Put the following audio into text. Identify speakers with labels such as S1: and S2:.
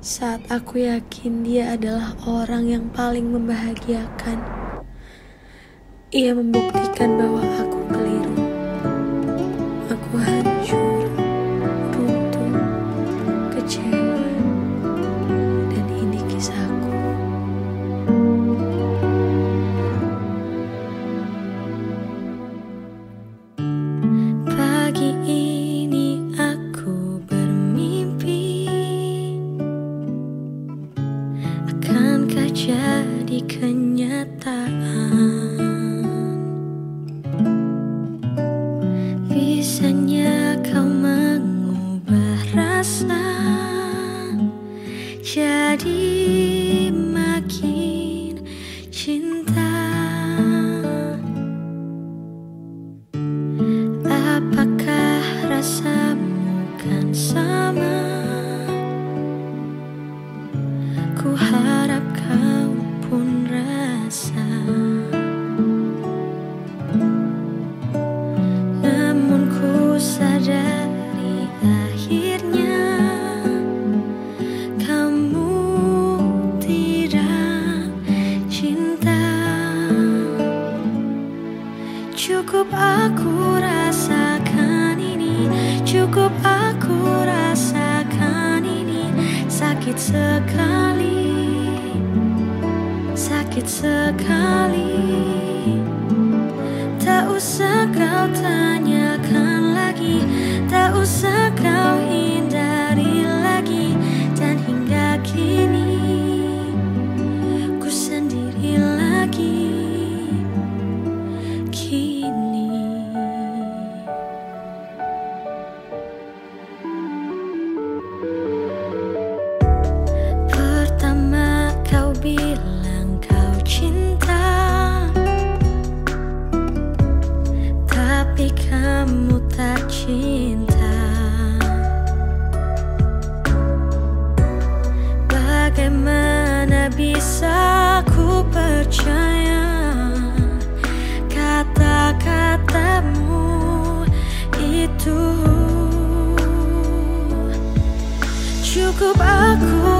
S1: saat aku yakin dia adalah orang yang paling membahagiakan. Ia membuktikan bahwa aku jadi kenyataan aku rasakan ini. Cukup aku rasakan ini. Sakit sekali. Sakit sekali. Tak usah kau tanyakan bilang kau cinta. Tapi kamu tak cinta. Bagaimana bisa ku percaya Kata-katamu itu? Cukup aku